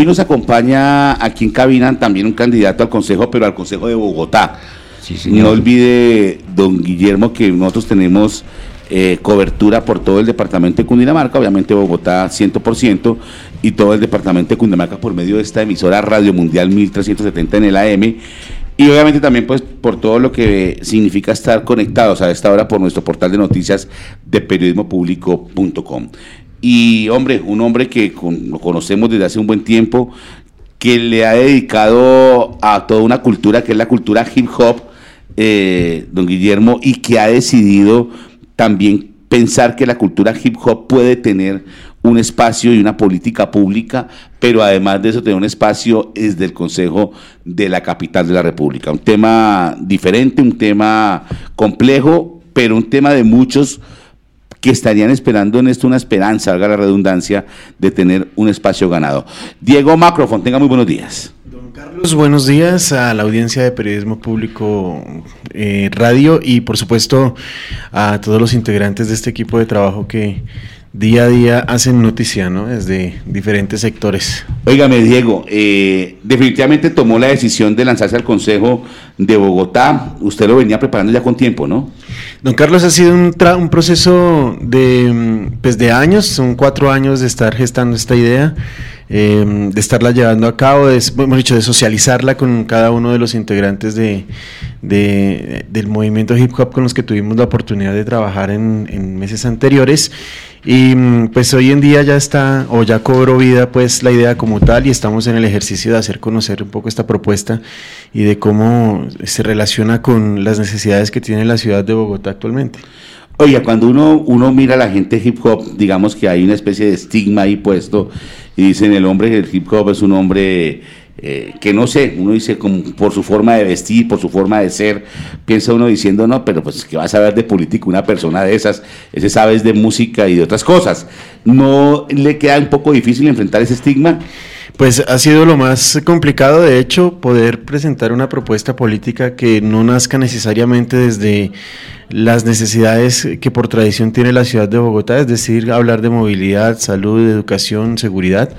hoy nos acompaña aquí en cabina también un candidato al Consejo, pero al Consejo de Bogotá. no olvide, don Guillermo, que nosotros tenemos eh, cobertura por todo el departamento de Cundinamarca, obviamente Bogotá 100%, y todo el departamento de Cundinamarca por medio de esta emisora Radio Mundial 1370 en el AM. Y obviamente también pues por todo lo que significa estar conectados a esta hora por nuestro portal de noticias de periodismopublico.com. Y hombre, un hombre que lo conocemos desde hace un buen tiempo, que le ha dedicado a toda una cultura que es la cultura hip hop, eh, don Guillermo, y que ha decidido también pensar que la cultura hip hop puede tener un espacio y una política pública, pero además de eso tener un espacio desde el Consejo de la capital de la República. Un tema diferente, un tema complejo, pero un tema de muchos que estarían esperando en esto una esperanza, haga la redundancia, de tener un espacio ganado. Diego Macrofon, tenga muy buenos días. Don Carlos, buenos días a la audiencia de Periodismo Público eh, Radio y por supuesto a todos los integrantes de este equipo de trabajo que día a día hacen noticia, ¿no? Desde diferentes sectores. Óigame, Diego, eh, definitivamente tomó la decisión de lanzarse al Consejo de Bogotá. Usted lo venía preparando ya con tiempo, ¿no? Don Carlos, ha sido un, un proceso de, pues de años, son cuatro años de estar gestando esta idea. Em, de estarla llevando a cabo, de, hemos dicho, de socializarla con cada uno de los integrantes de, del movimiento hip hop con los que tuvimos la oportunidad de trabajar en, meses anteriores. Y pues hoy en día ya está, o ya cobró vida pues la idea como tal y estamos en el ejercicio de hacer conocer un poco esta propuesta y de cómo se relaciona con las necesidades que tiene la ciudad de Bogotá actualmente. Oiga, cuando uno, uno mira a la gente hip hop, digamos que hay una especie de estigma ahí puesto y dicen el hombre del hip hop es un hombre eh, que no sé, uno dice como por su forma de vestir, por su forma de ser, piensa uno diciendo, no, pero pues que va a saber de política una persona de esas, ese sabes de música y de otras cosas. ¿No le queda un poco difícil enfrentar ese estigma? Pues ha sido lo más complicado, de hecho, poder presentar una propuesta política que no nazca necesariamente desde las necesidades que por tradición tiene la ciudad de Bogotá, es decir, hablar de movilidad, salud, educación, seguridad,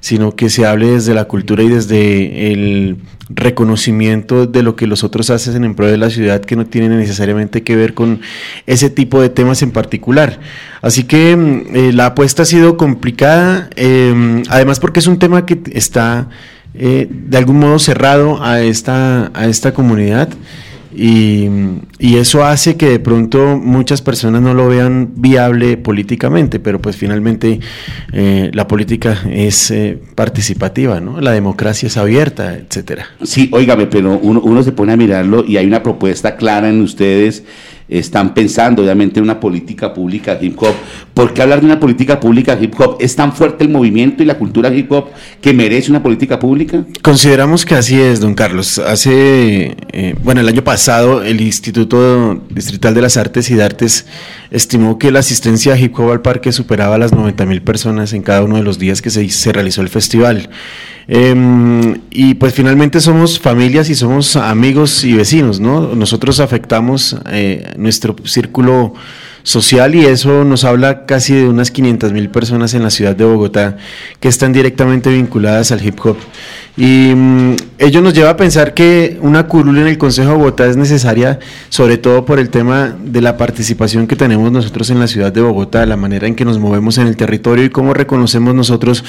sino que se hable desde la cultura y desde el reconocimiento de lo que los otros hacen en pro de la ciudad que no tienen necesariamente que ver con ese tipo de temas en particular. Así que mm, eh, la apuesta ha sido complicada, em, además porque es un tema que está eh, de algún modo cerrado a esta, a esta comunidad. Y, eso hace que de pronto muchas personas no lo vean viable políticamente, pero pues finalmente eh, la política es eh, participativa, ¿no? La democracia es abierta, etcétera. Sí, óigame, pero uno, uno se pone a mirarlo y hay una propuesta clara en ustedes están pensando obviamente en una política pública hip hop. ¿Por qué hablar de una política pública hip hop? ¿Es tan fuerte el movimiento y la cultura hip hop que merece una política pública? Consideramos que así es, don Carlos. Hace, eh, bueno, el año pasado el Instituto Distrital de las Artes y de Artes estimó que la asistencia hip hop al parque superaba las 90 mil personas en cada uno de los días que se, se realizó el festival. Em, y pues finalmente somos familias y somos amigos y vecinos, ¿no? Nosotros afectamos eh, nuestro círculo social y eso nos habla casi de unas 500 mil personas en la ciudad de Bogotá que están directamente vinculadas al hip hop. Y mm, ello nos lleva a pensar que una curul en el Consejo de Bogotá es necesaria, sobre todo por el tema de la participación que tenemos nosotros en la ciudad de Bogotá, la manera en que nos movemos en el territorio y cómo reconocemos nosotros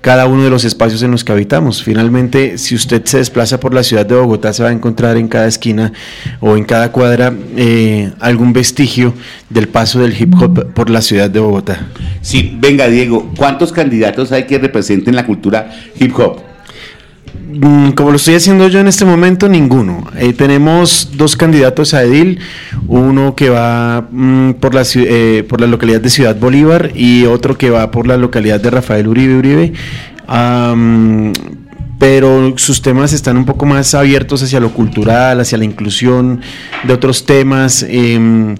cada uno de los espacios en los que habitamos. Finalmente, si usted se desplaza por la ciudad de Bogotá, se va a encontrar en cada esquina o en cada cuadra eh, algún vestigio del paso del hip hop por la ciudad de Bogotá. Sí, venga Diego, ¿cuántos candidatos hay que representen la cultura hip hop? Mm, como lo estoy haciendo yo en este momento, ninguno. Eh, tenemos dos candidatos a Edil, uno que va mm, por, la, eh, por la localidad de Ciudad Bolívar y otro que va por la localidad de Rafael Uribe Uribe. pero sus temas están un poco más abiertos hacia lo cultural, hacia la inclusión de otros temas. Em,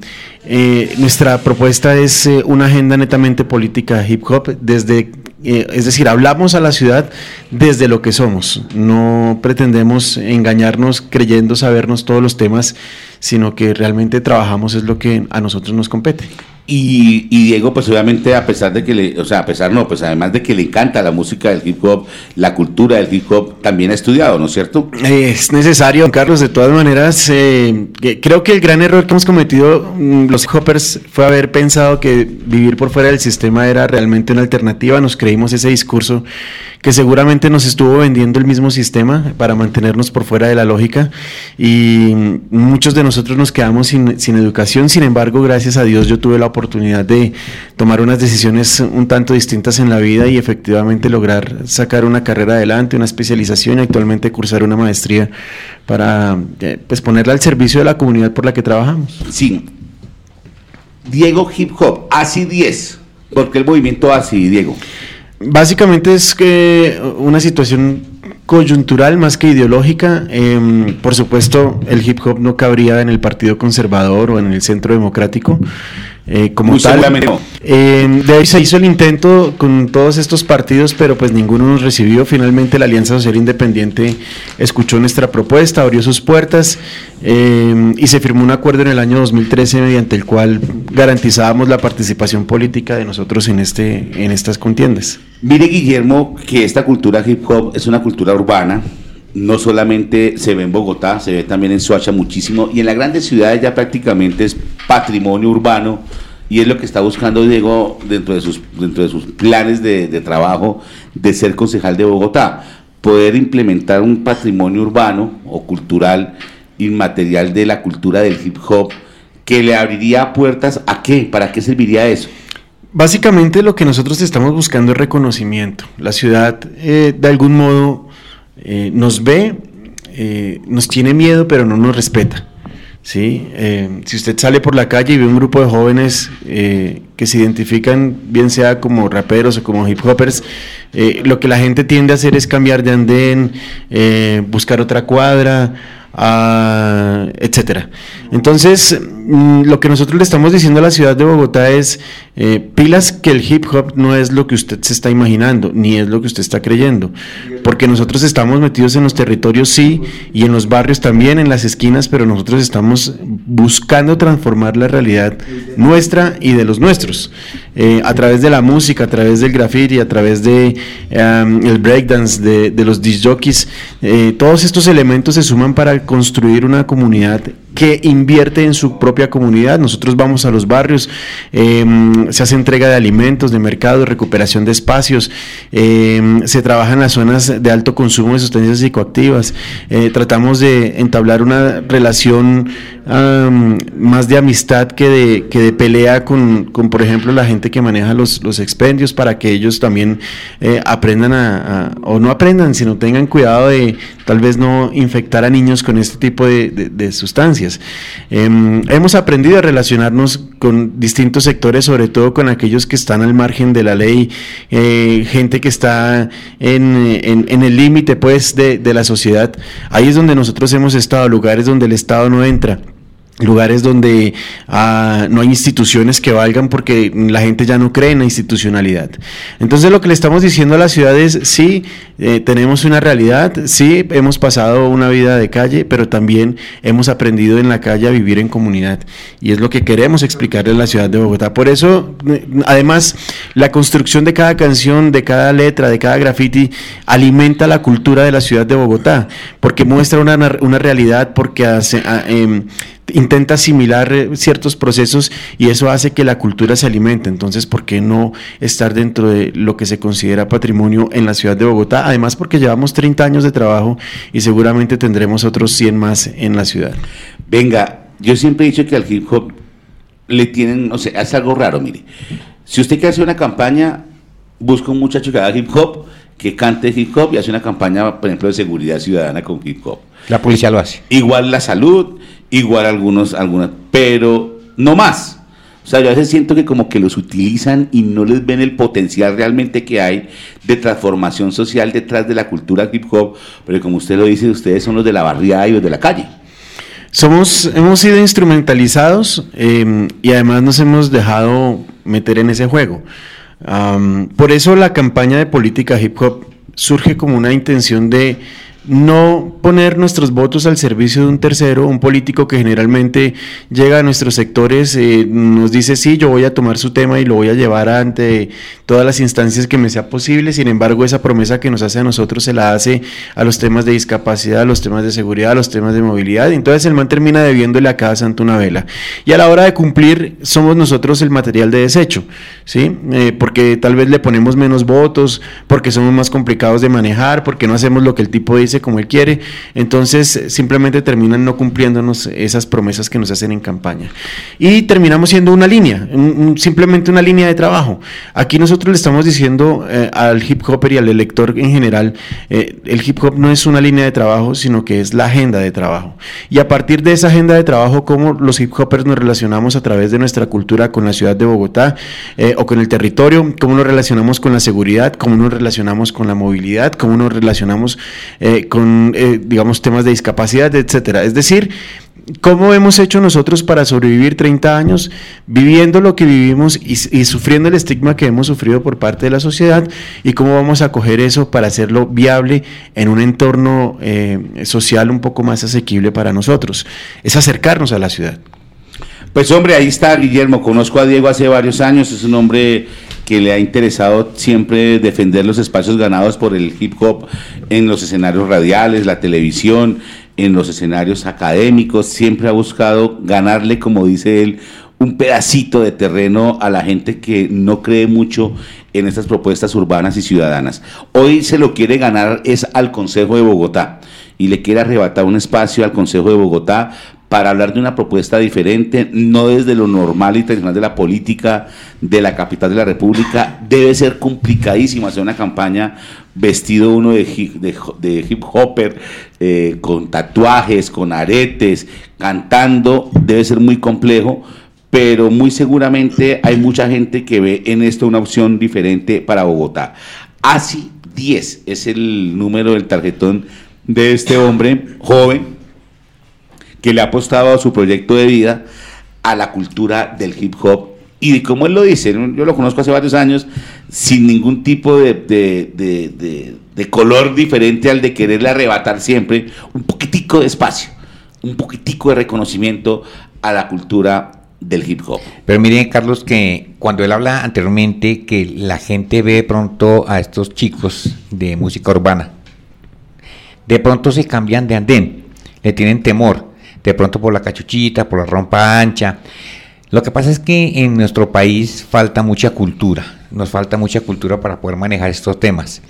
eh, nuestra propuesta es una agenda netamente política hip hop, desde eh, es decir, hablamos a la ciudad desde lo que somos, no pretendemos engañarnos creyendo sabernos todos los temas, sino que realmente trabajamos es lo que a nosotros nos compete. Y, Diego, pues obviamente, a pesar de que le, o sea, a pesar no, pues además de que le encanta la música del hip hop, la cultura del hip hop, también ha estudiado, ¿no es cierto? Es necesario, Carlos, de todas maneras, eh, creo que el gran error que hemos cometido mm, los hip hoppers fue haber pensado que vivir por fuera del sistema era realmente una alternativa, nos creímos ese discurso que seguramente nos estuvo vendiendo el mismo sistema para mantenernos por fuera de la lógica y muchos de nosotros nos quedamos sin, sin educación, sin embargo, gracias a Dios yo tuve la oportunidad de tomar unas decisiones un tanto distintas en la vida y efectivamente lograr sacar una carrera adelante, una especialización y actualmente cursar una maestría para eh, pues ponerla al servicio de la comunidad por la que trabajamos. Sí. Diego Hip Hop, ASI 10. ¿Por qué el movimiento ASI, Diego? Básicamente es que una situación coyuntural más que ideológica. Em, por supuesto, el hip hop no cabría en el Partido Conservador o en el Centro Democrático. Eh, como tal. Eh, de ahí se hizo el intento con todos estos partidos, pero pues ninguno nos recibió. Finalmente la Alianza Social Independiente escuchó nuestra propuesta, abrió sus puertas eh, y se firmó un acuerdo en el año 2013 mediante el cual garantizábamos la participación política de nosotros en, este, en estas contiendas. Mire Guillermo que esta cultura hip hop es una cultura urbana, no solamente se ve en Bogotá, se ve también en Soacha muchísimo y en las grandes ciudades ya prácticamente es patrimonio urbano y es lo que está buscando Diego dentro de sus, dentro de sus planes de, trabajo de ser concejal de Bogotá, poder implementar un patrimonio urbano o cultural inmaterial de la cultura del hip hop que le abriría puertas a qué, para qué serviría eso. Básicamente lo que nosotros estamos buscando es reconocimiento. La ciudad eh, de algún modo eh, nos ve, eh, nos tiene miedo, pero no nos respeta. ¿sí? Eh, si usted sale por la calle y ve un grupo de jóvenes que se identifican, bien sea como raperos o como hip hoppers, lo que la gente tiende a hacer es cambiar de andén, buscar otra cuadra, etcétera. Entonces, mm, lo que nosotros le estamos diciendo a la ciudad de Bogotá es, eh, pilas que el hip hop no es lo que usted se está imaginando, ni es lo que usted está creyendo, porque nosotros estamos metidos en los territorios, sí, y en los barrios también, en las esquinas, pero nosotros estamos buscando transformar la realidad nuestra y de los nuestros, eh, a través de la música, a través del graffiti, a través de el breakdance, de, los disc eh, todos estos elementos se suman para construir una comunidad que invierte en su propia comunidad. Nosotros vamos a los barrios, em, se hace entrega de alimentos, de mercado, recuperación de espacios, em, se trabaja en las zonas de alto consumo de sustancias psicoactivas, eh, tratamos de entablar una relación más de amistad que de, que de pelea con, con, por ejemplo, la gente que maneja los, los expendios para que ellos también eh, aprendan a, o no aprendan, sino tengan cuidado de tal vez no infectar a niños con este tipo de, de sustancias. Em, hemos aprendido a relacionarnos con distintos sectores, sobre todo con aquellos que están al margen de la ley, eh, gente que está en, el límite pues de, de la sociedad. Ahí es donde nosotros hemos estado, lugares donde el Estado no entra lugares donde ah, no hay instituciones que valgan porque la gente ya no cree en la institucionalidad. Entonces lo que le estamos diciendo a la ciudad es, sí, eh, tenemos una realidad, sí, hemos pasado una vida de calle, pero también hemos aprendido en la calle a vivir en comunidad. Y es lo que queremos explicarle a la ciudad de Bogotá. Por eso, además, la construcción de cada canción, de cada letra, de cada graffiti, alimenta la cultura de la ciudad de Bogotá, porque muestra una, una realidad, porque hace... Ah, em, intenta asimilar eh, ciertos procesos y eso hace que la cultura se alimente. Entonces, ¿por qué no estar dentro de lo que se considera patrimonio en la ciudad de Bogotá? Además, porque llevamos 30 años de trabajo y seguramente tendremos otros 100 más en la ciudad. Venga, yo siempre he dicho que al hip hop le tienen, no sé, es algo raro, mire. Si usted quiere hacer una campaña, busca un muchacho que haga hip hop, que cante hip hop y hace una campaña, por ejemplo, de seguridad ciudadana con hip hop. La policía lo hace. Igual la salud, igual algunos, algunas, pero no más. O sea, yo a veces siento que como que los utilizan y no les ven el potencial realmente que hay de transformación social detrás de la cultura hip hop, pero como usted lo dice, ustedes son los de la barriada y los de la calle. Somos, hemos sido instrumentalizados em, y además nos hemos dejado meter en ese juego. por eso la campaña de política hip hop surge como una intención de no poner nuestros votos al servicio de un tercero, un político que generalmente llega a nuestros sectores, eh, nos dice, sí, yo voy a tomar su tema y lo voy a llevar ante todas las instancias que me sea posible, sin embargo, esa promesa que nos hace a nosotros se la hace a los temas de discapacidad, a los temas de seguridad, a los temas de movilidad, entonces el man termina debiéndole a cada santo una vela. Y a la hora de cumplir, somos nosotros el material de desecho, ¿sí? Eh, porque tal vez le ponemos menos votos, porque somos más complicados de manejar, porque no hacemos lo que el tipo dice como él quiere, entonces simplemente terminan no cumpliéndonos esas promesas que nos hacen en campaña. Y terminamos siendo una línea, simplemente una línea de trabajo. Aquí nosotros le estamos diciendo eh, al hip hopper y al elector en general, eh, el hip hop no es una línea de trabajo, sino que es la agenda de trabajo. Y a partir de esa agenda de trabajo, cómo los hip hoppers nos relacionamos a través de nuestra cultura con la ciudad de Bogotá eh, o con el territorio, cómo nos relacionamos con la seguridad, cómo nos relacionamos con la movilidad, cómo nos relacionamos con, digamos, temas de discapacidad, etcétera. Es decir, ¿Cómo hemos hecho nosotros para sobrevivir 30 años viviendo lo que vivimos y, sufriendo el estigma que hemos sufrido por parte de la sociedad? ¿Y cómo vamos a coger eso para hacerlo viable en un entorno eh, social un poco más asequible para nosotros? Es acercarnos a la ciudad. Pues hombre, ahí está Guillermo. Conozco a Diego hace varios años. Es un hombre que le ha interesado siempre defender los espacios ganados por el hip hop en los escenarios radiales, la televisión, en los escenarios académicos, siempre ha buscado ganarle, como dice él, un pedacito de terreno a la gente que no cree mucho en estas propuestas urbanas y ciudadanas. Hoy se lo quiere ganar es al Consejo de Bogotá y le quiere arrebatar un espacio al Consejo de Bogotá para hablar de una propuesta diferente, no desde lo normal y tradicional de la política de la capital de la República. Debe ser complicadísimo hacer una campaña vestido uno de hip, de, hopper, eh, con tatuajes, con aretes, cantando. Debe ser muy complejo, pero muy seguramente hay mucha gente que ve en esto una opción diferente para Bogotá. Así 10 es el número del tarjetón de este hombre joven que le ha apostado a su proyecto de vida a la cultura del hip hop. Y como él lo dice, yo lo conozco hace varios años, sin ningún tipo de, de, color diferente al de quererle arrebatar siempre un poquitico de espacio, un poquitico de reconocimiento a la cultura del hip hop. Pero miren, Carlos, que cuando él habla anteriormente que la gente ve pronto a estos chicos de música urbana, de pronto se cambian de andén, le tienen temor de pronto por la cachuchita, por la rompa ancha. Lo que pasa es que en nuestro país falta mucha cultura, nos falta mucha cultura para poder manejar estos temas.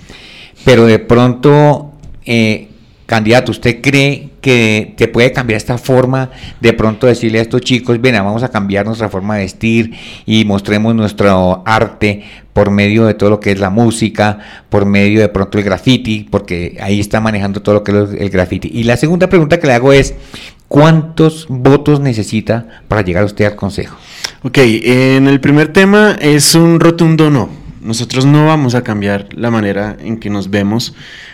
Pero de pronto, eh, candidato, ¿usted cree que te puede cambiar esta forma de pronto decirle a estos chicos, ven, vamos a cambiar nuestra forma de vestir y mostremos nuestro arte por medio de todo lo que es la música, por medio de pronto el graffiti, porque ahí está manejando todo lo que es el graffiti. Y la segunda pregunta que le hago es, ¿Cuántos votos necesita para llegar usted al Consejo? Ok, en el primer tema es un rotundo no. Nosotros no vamos a cambiar la manera en que nos vemos,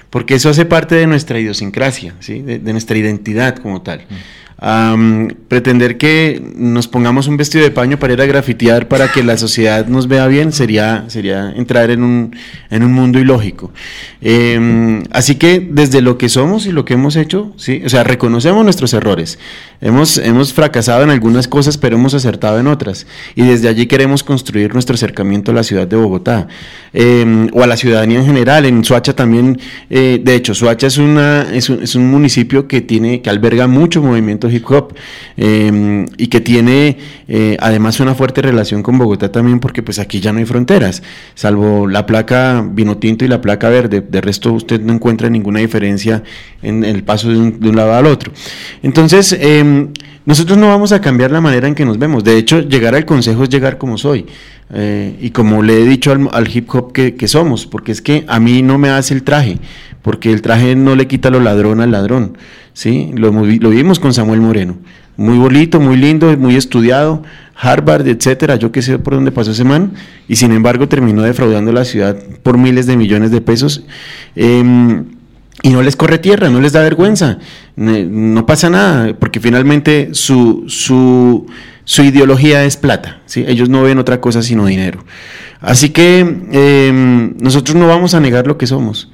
porque eso hace parte de nuestra idiosincrasia, ¿sí? de, nuestra identidad como tal. Mm pretender que nos pongamos un vestido de paño para ir a grafitear para que la sociedad nos vea bien sería, sería entrar en un, en un mundo ilógico. Em, así que desde lo que somos y lo que hemos hecho, ¿sí? o sea, reconocemos nuestros errores. Hemos, hemos fracasado en algunas cosas, pero hemos acertado en otras. Y desde allí queremos construir nuestro acercamiento a la ciudad de Bogotá em, o a la ciudadanía en general. En Suacha también, eh, de hecho, Suacha es, una, es, un, es un municipio que, tiene, que alberga mucho movimiento hip hop em, y que tiene eh, además una fuerte relación con Bogotá también porque pues aquí ya no hay fronteras, salvo la placa vino tinto y la placa verde, de resto usted no encuentra ninguna diferencia en el paso de un, lado al otro. Entonces, em, nosotros no vamos a cambiar la manera en que nos vemos, de hecho llegar al consejo es llegar como soy. Eh, y como le he dicho al, hip hop que, somos, porque es que a mí no me hace el traje, porque el traje no le quita lo ladrón al ladrón. ¿sí? Lo, lo vimos con Samuel Moreno. Muy bonito, muy lindo, muy estudiado, Harvard, etcétera, yo qué sé por dónde pasó ese man, y sin embargo terminó defraudando la ciudad por miles de millones de pesos. Em, y no les corre tierra, no les da vergüenza, no pasa nada, porque finalmente su, su, su ideología es plata, ¿sí? ellos no ven otra cosa sino dinero. Así que em, nosotros no vamos a negar lo que somos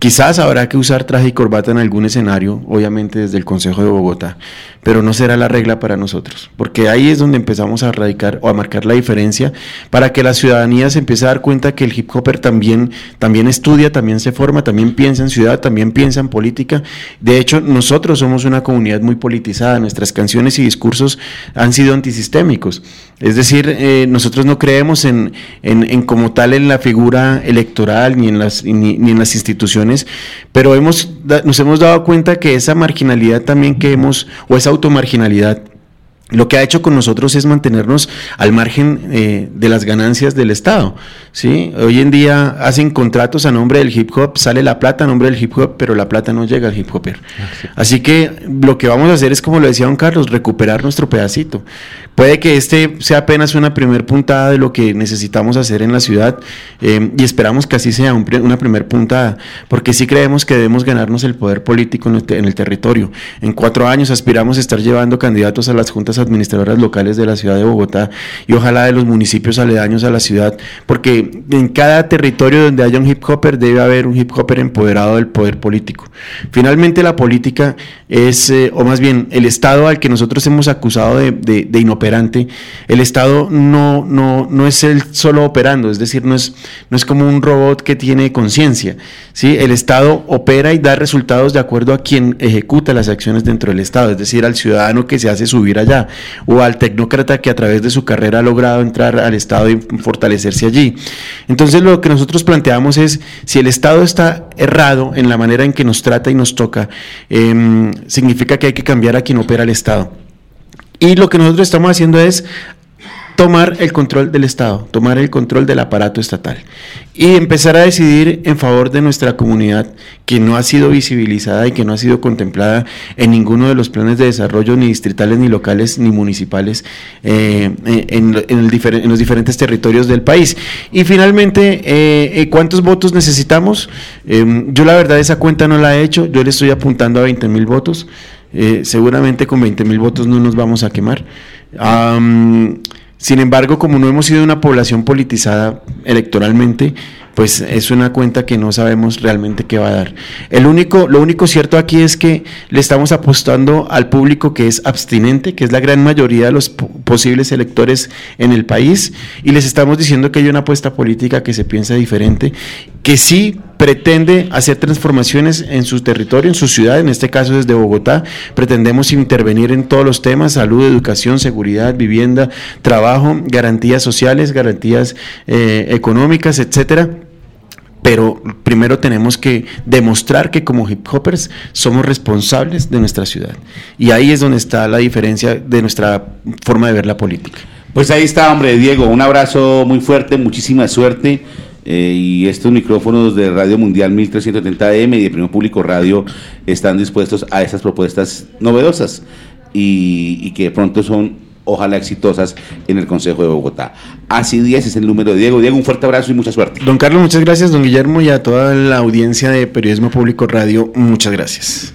Quizás habrá que usar traje y corbata en algún escenario, obviamente desde el Consejo de Bogotá, pero no será la regla para nosotros, porque ahí es donde empezamos a radicar o a marcar la diferencia para que la ciudadanía se empiece a dar cuenta que el hip hopper también, también estudia, también se forma, también piensa en ciudad, también piensa en política. De hecho, nosotros somos una comunidad muy politizada, nuestras canciones y discursos han sido antisistémicos. Es decir, eh, nosotros no creemos en, en, como tal en la figura electoral ni en las, ni, en las instituciones, pero hemos, nos hemos dado cuenta que esa marginalidad también que hemos, o esa automarginalidad, lo que ha hecho con nosotros es mantenernos al margen eh, de las ganancias del Estado. ¿sí? Hoy en día hacen contratos a nombre del hip hop, sale la plata a nombre del hip hop, pero la plata no llega al hip hopper. Así que lo que vamos a hacer es, como lo decía don Carlos, recuperar nuestro pedacito. Puede que este sea apenas una primer puntada de lo que necesitamos hacer en la ciudad eh, y esperamos que así sea una primer puntada, porque sí creemos que debemos ganarnos el poder político en el, en el territorio. En cuatro años aspiramos a estar llevando candidatos a las juntas administradoras locales de la ciudad de Bogotá y ojalá de los municipios aledaños a la ciudad, porque en cada territorio donde haya un hip hopper debe haber un hip hopper empoderado del poder político. Finalmente la política es, eh, o más bien el Estado al que nosotros hemos acusado de, de, inoperante, el Estado no, no, no es el solo operando, es decir, no es, no es como un robot que tiene conciencia, ¿sí? el Estado opera y da resultados de acuerdo a quien ejecuta las acciones dentro del Estado, es decir, al ciudadano que se hace subir allá o al tecnócrata que a través de su carrera ha logrado entrar al Estado y fortalecerse allí. Entonces lo que nosotros planteamos es, si el Estado está errado en la manera en que nos trata y nos toca, em, significa que hay que cambiar a quien opera el Estado. Y lo que nosotros estamos haciendo es tomar el control del Estado, tomar el control del aparato estatal y empezar a decidir en favor de nuestra comunidad que no ha sido visibilizada y que no ha sido contemplada en ninguno de los planes de desarrollo ni distritales, ni locales, ni municipales eh, en, los diferentes territorios del país. Y finalmente, eh, eh, ¿cuántos votos necesitamos? yo la verdad esa cuenta no la he hecho, yo le estoy apuntando a 20 mil votos, seguramente con 20 mil votos no nos vamos a quemar. Sin embargo, como no hemos sido una población politizada electoralmente, pues es una cuenta que no sabemos realmente qué va a dar. El único, lo único cierto aquí es que le estamos apostando al público que es abstinente, que es la gran mayoría de los posibles electores en el país, y les estamos diciendo que hay una apuesta política que se piensa diferente, que sí pretende hacer transformaciones en su territorio, en su ciudad, en este caso desde Bogotá. Pretendemos intervenir en todos los temas, salud, educación, seguridad, vivienda, trabajo, garantías sociales, garantías eh, económicas, etcétera pero primero tenemos que demostrar que como hip hoppers somos responsables de nuestra ciudad. Y ahí es donde está la diferencia de nuestra forma de ver la política. Pues ahí está, hombre, Diego, un abrazo muy fuerte, muchísima suerte. Eh, y estos micrófonos de Radio Mundial 1330M y de Primo Público Radio están dispuestos a estas propuestas novedosas y, que de pronto son, ojalá, exitosas en el Consejo de Bogotá. Así 10 es el número de Diego. Diego, un fuerte abrazo y mucha suerte. Don Carlos, muchas gracias. Don Guillermo y a toda la audiencia de Periodismo Público Radio, muchas gracias.